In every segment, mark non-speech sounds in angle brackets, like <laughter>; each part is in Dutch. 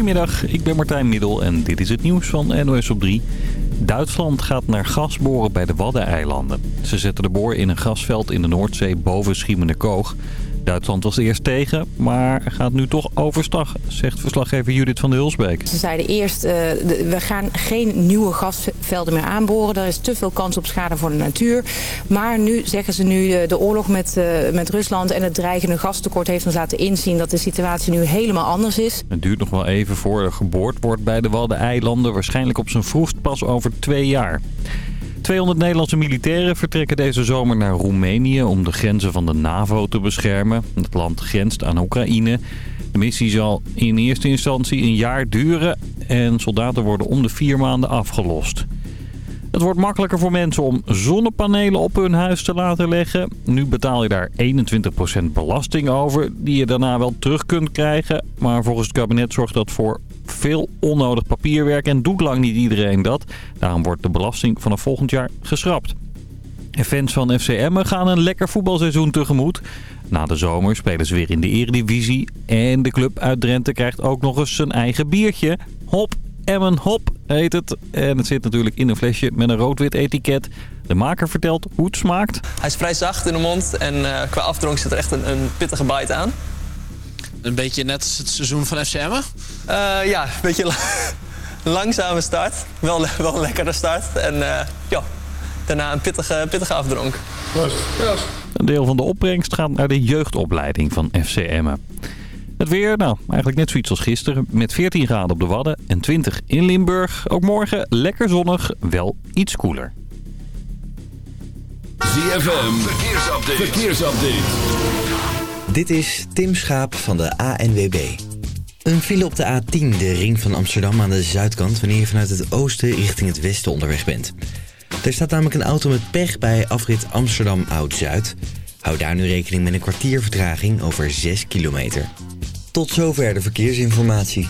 Goedemiddag, ik ben Martijn Middel en dit is het nieuws van NOS op 3. Duitsland gaat naar gas boren bij de Waddeneilanden. Ze zetten de boor in een gasveld in de Noordzee boven Schiemennekoog. Duitsland was eerst tegen, maar gaat nu toch overstag, zegt verslaggever Judith van de Hulsbeek. Ze zeiden eerst, uh, we gaan geen nieuwe gasvelden meer aanboren. Er is te veel kans op schade voor de natuur. Maar nu zeggen ze nu, de, de oorlog met, uh, met Rusland en het dreigende gastekort heeft ons laten inzien dat de situatie nu helemaal anders is. Het duurt nog wel even voor er geboord wordt bij de Waddeneilanden. Waarschijnlijk op zijn vroegst pas over twee jaar. 200 Nederlandse militairen vertrekken deze zomer naar Roemenië om de grenzen van de NAVO te beschermen. Het land grenst aan Oekraïne. De missie zal in eerste instantie een jaar duren en soldaten worden om de vier maanden afgelost. Het wordt makkelijker voor mensen om zonnepanelen op hun huis te laten leggen. Nu betaal je daar 21% belasting over, die je daarna wel terug kunt krijgen. Maar volgens het kabinet zorgt dat voor veel onnodig papierwerk en doet lang niet iedereen dat. Daarom wordt de belasting vanaf volgend jaar geschrapt. Fans van FCM gaan een lekker voetbalseizoen tegemoet. Na de zomer spelen ze weer in de eredivisie. En de club uit Drenthe krijgt ook nog eens zijn eigen biertje. Hop Emmen Hop heet het. En het zit natuurlijk in een flesje met een rood-wit etiket. De maker vertelt hoe het smaakt. Hij is vrij zacht in de mond en uh, qua afdronk zit er echt een, een pittige bite aan. Een beetje net als het seizoen van FCM? Uh, ja, een beetje la <laughs> langzame start. Wel, wel een lekkere start. En uh, ja, daarna een pittige, pittige afdronk. Een deel van de opbrengst gaat naar de jeugdopleiding van FCM. Het weer, nou, eigenlijk net zoiets als gisteren. Met 14 graden op de Wadden en 20 in Limburg. Ook morgen lekker zonnig, wel iets koeler. ZFM, verkeersupdate. verkeersupdate. Dit is Tim Schaap van de ANWB. Een file op de A10, de ring van Amsterdam aan de zuidkant... wanneer je vanuit het oosten richting het westen onderweg bent. Er staat namelijk een auto met pech bij afrit Amsterdam Oud-Zuid. Hou daar nu rekening met een kwartier vertraging over 6 kilometer. Tot zover de verkeersinformatie.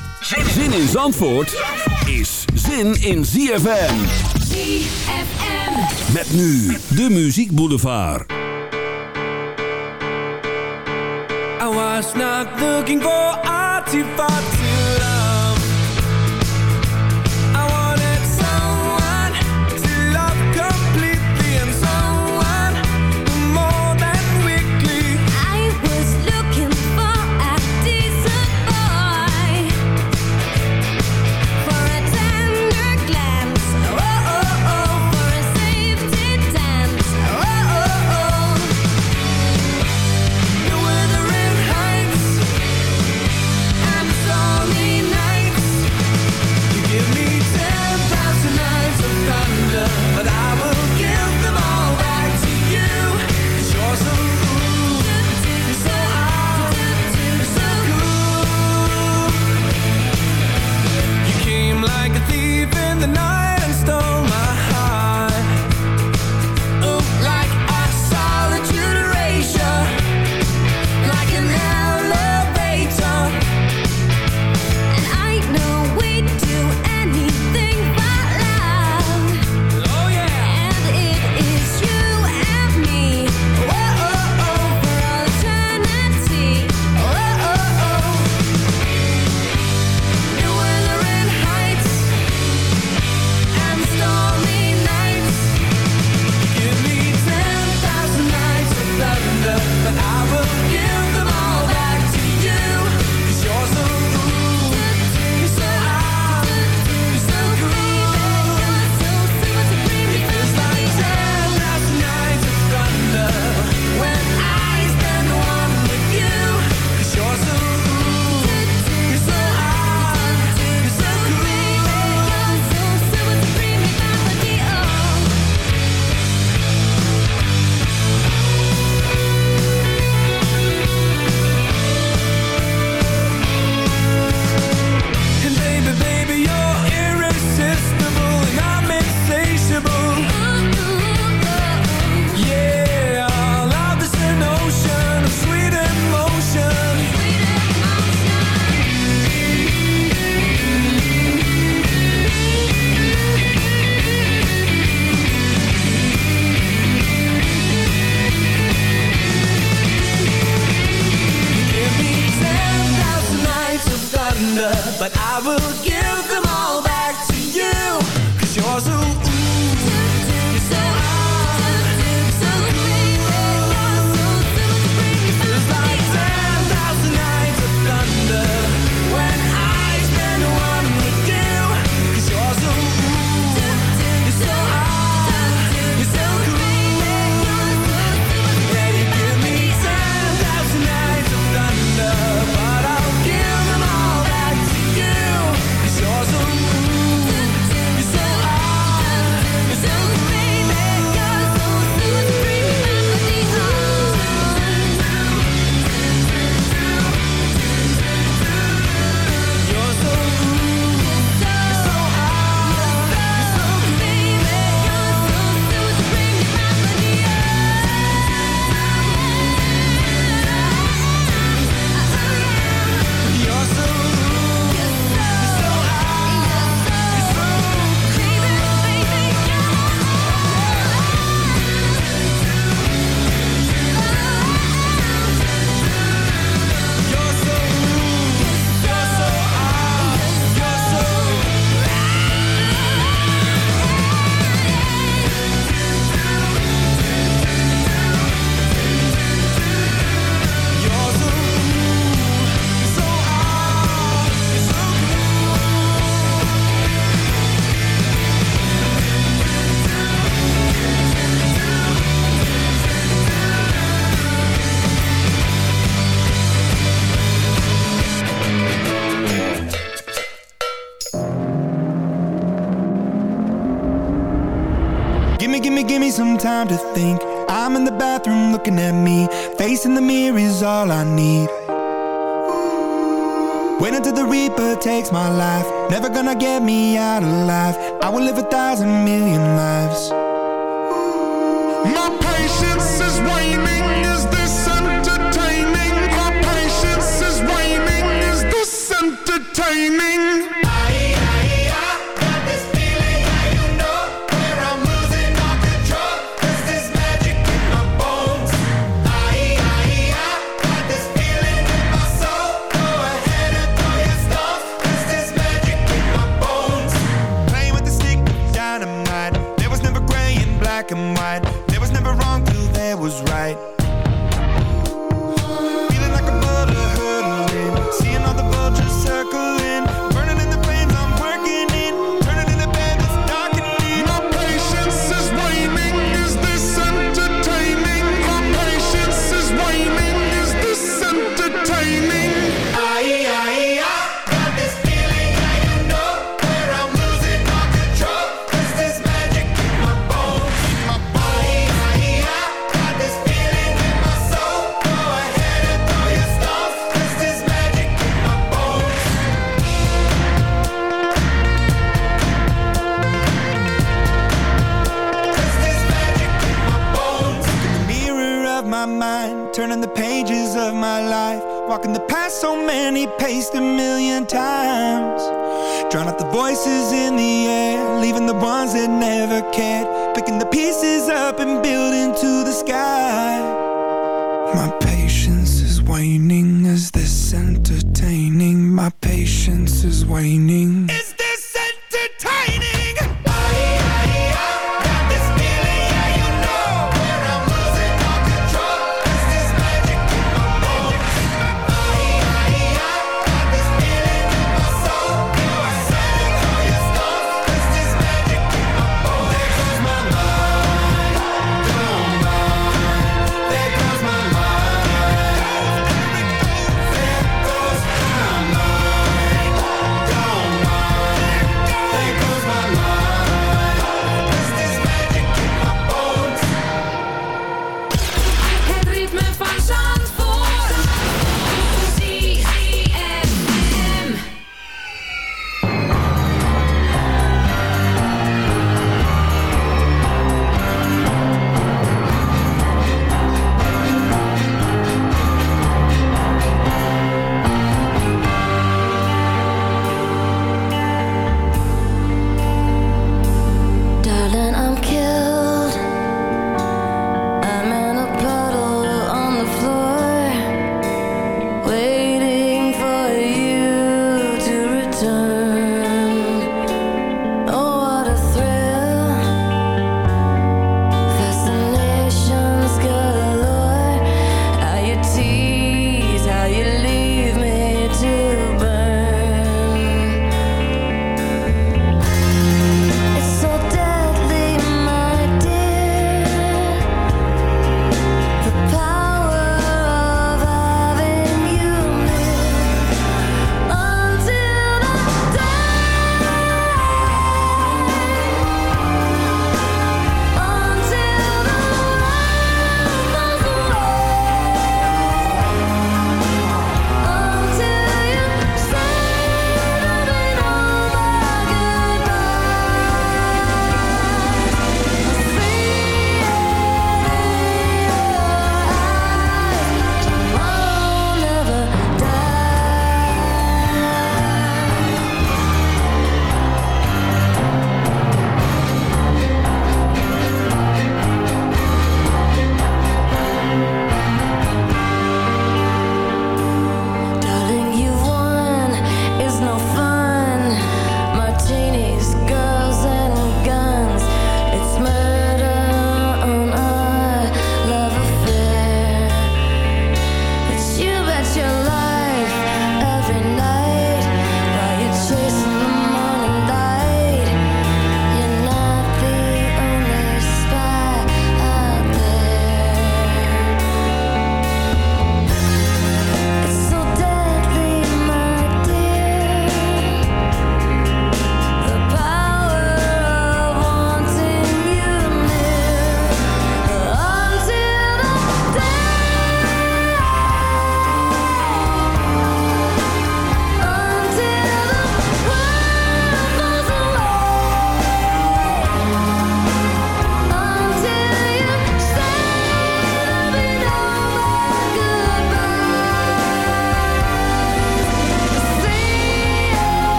Zin in Zandvoort is zin in ZFM. ZFM. Met nu de Muziek Boulevard. Was not looking for artifacts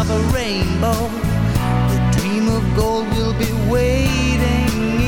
of a rainbow. The dream of gold will be waiting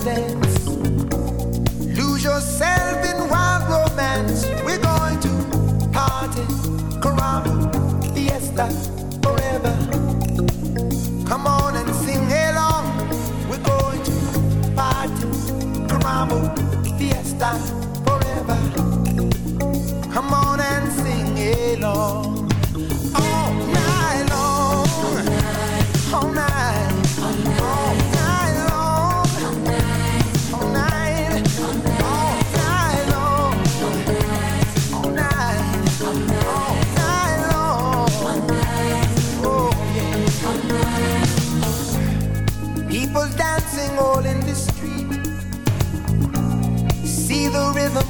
today.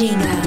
Agenda.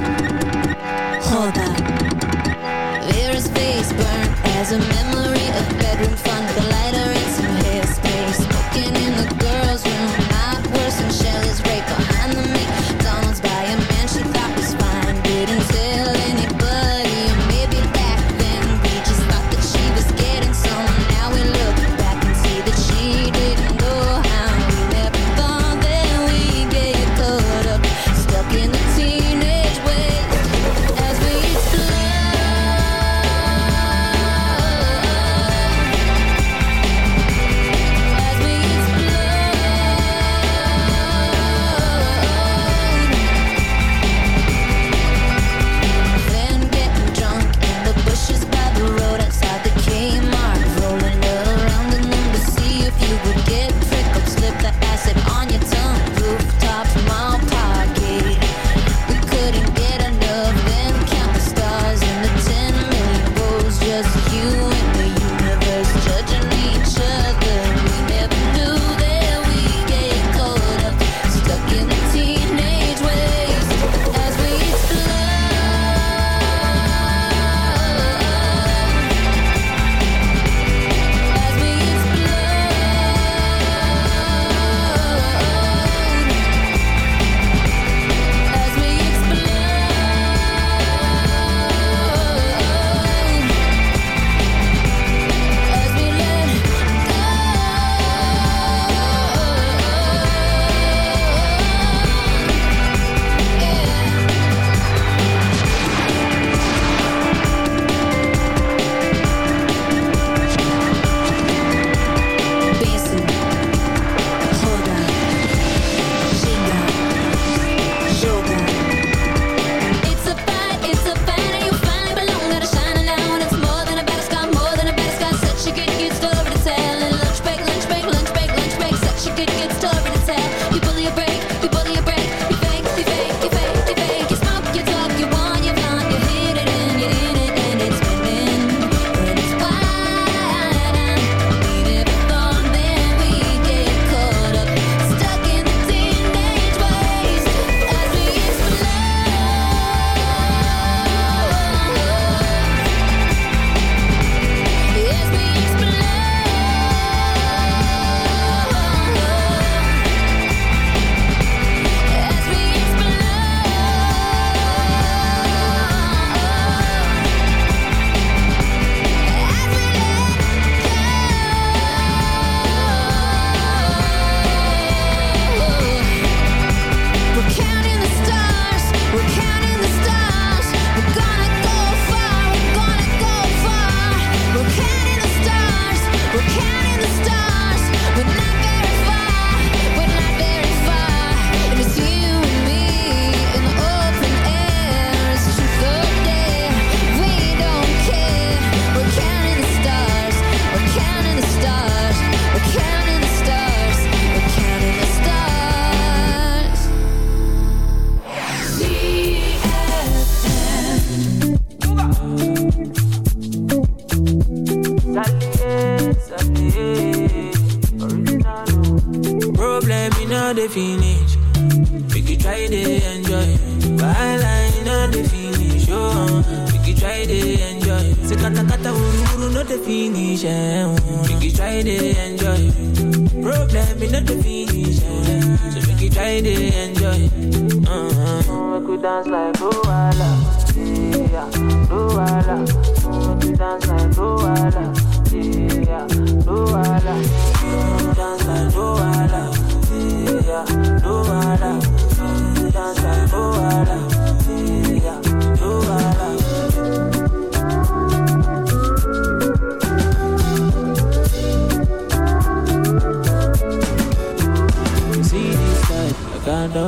Finish. Eh. Make you try to enjoy. Problem me not the finish. Eh. So make you try to enjoy. Uh-huh. Make we dance like Luala, yeah, Luala. Make we dance like Luala, yeah, Luala. Make we dance like Luala, yeah,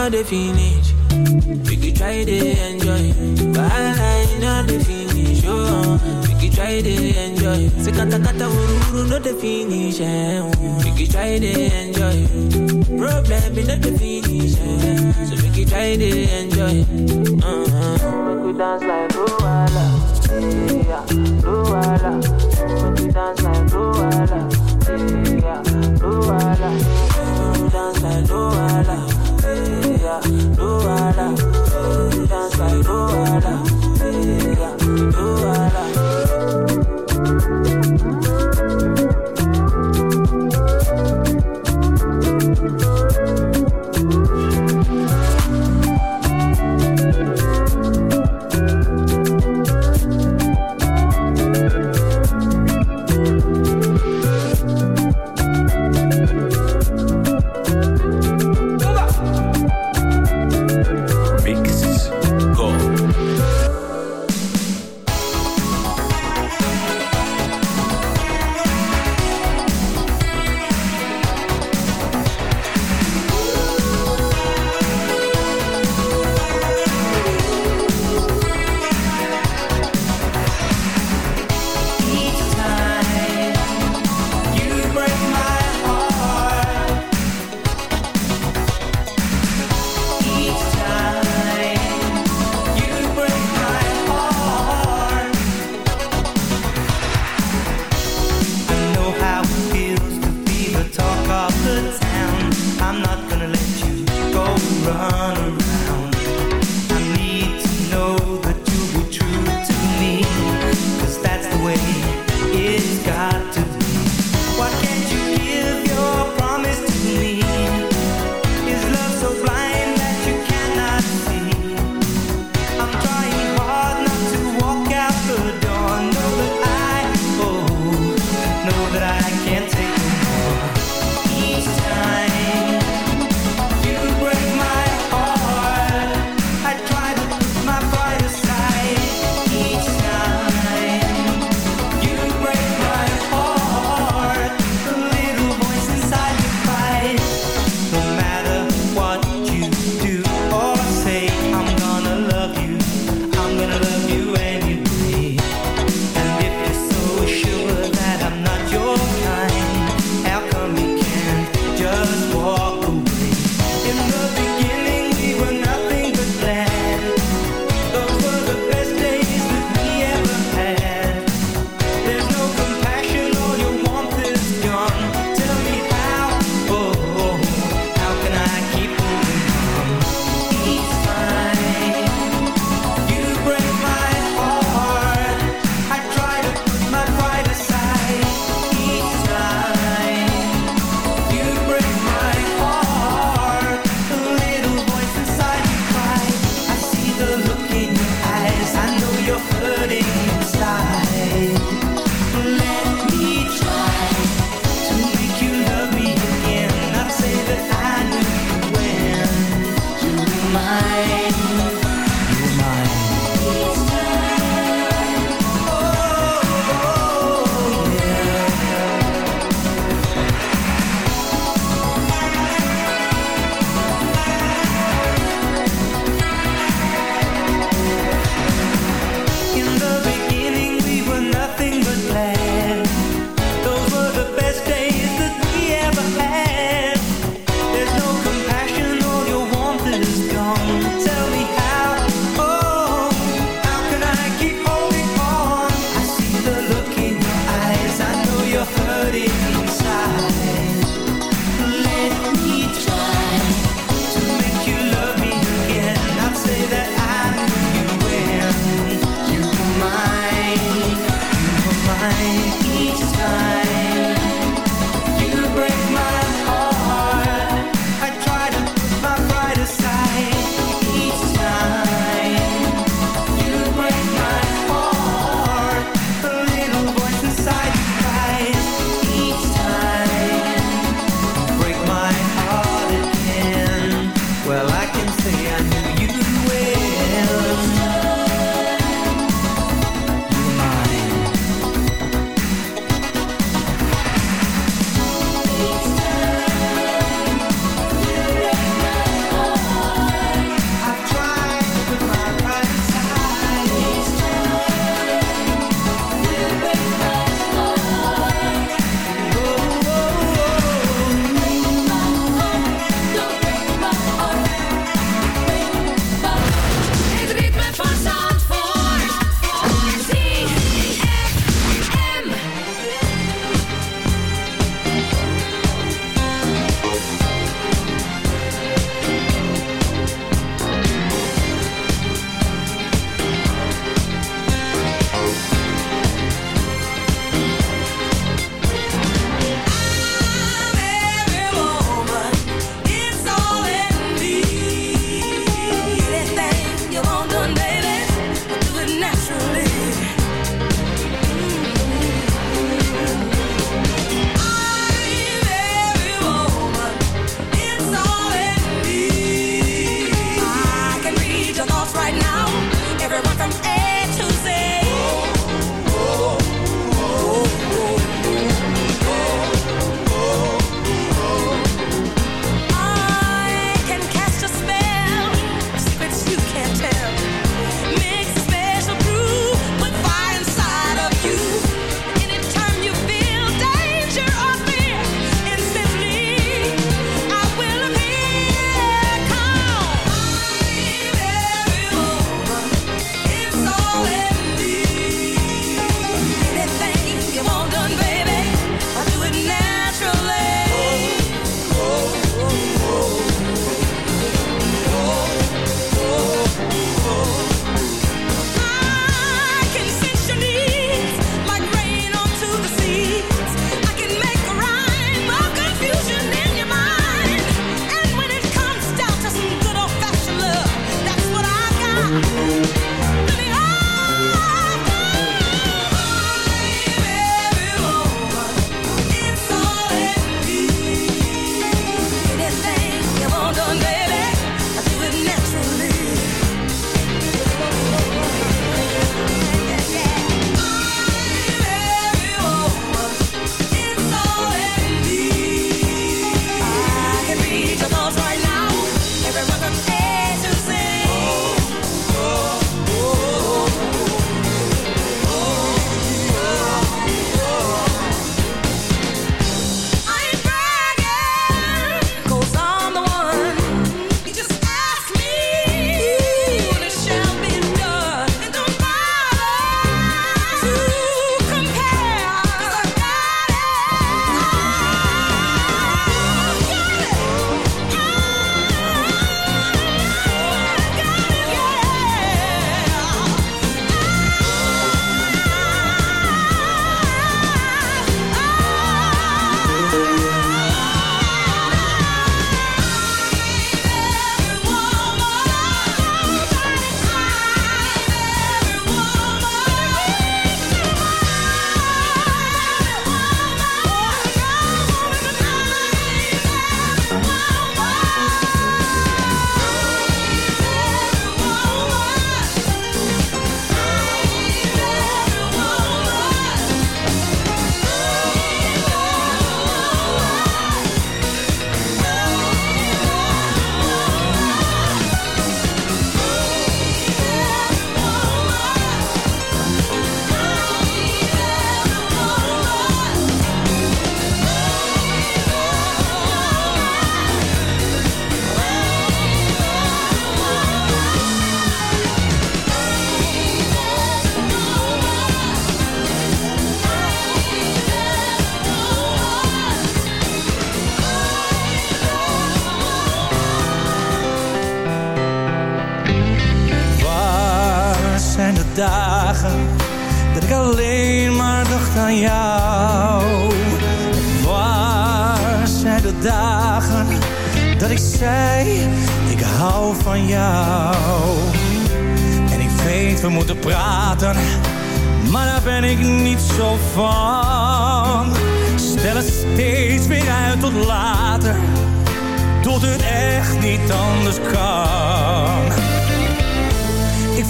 All the finish. We could try to enjoy. In all the finish. Oh, we could try to enjoy. Say kata kata wuru wuru no the finish. Eh. We could try to enjoy. Problem all the finish. Eh. So we could try to enjoy. Uh-huh. We could dance like Luala. Yeah, Luala.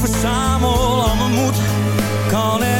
verzamel. Al mijn moed, kan er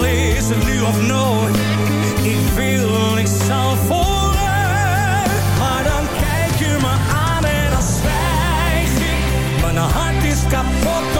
al is het nu of nooit. Ik wil, ik zal vooruit. Maar dan kijk je me aan en dan zwijg ik. Mijn hart is kapot.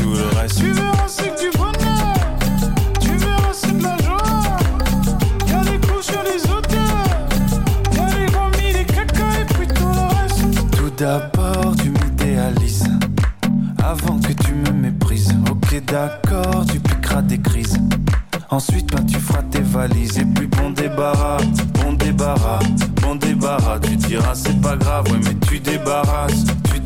tout le reste. Tu verras, c'est que du bonheur. Tu verras, c'est de la joie. Y'a les couches et les odeurs. Y'a les vomis, les caca et puis tout le reste. Tout d'abord, tu m'idéalises. Avant que tu me méprises. Ok, d'accord, tu piqueras des crises. Ensuite, ben, tu feras tes valises. Et puis, bon débarras, bon débarras, bon débarras. Tu diras, c'est pas grave, ouais, mais tu débarrasses,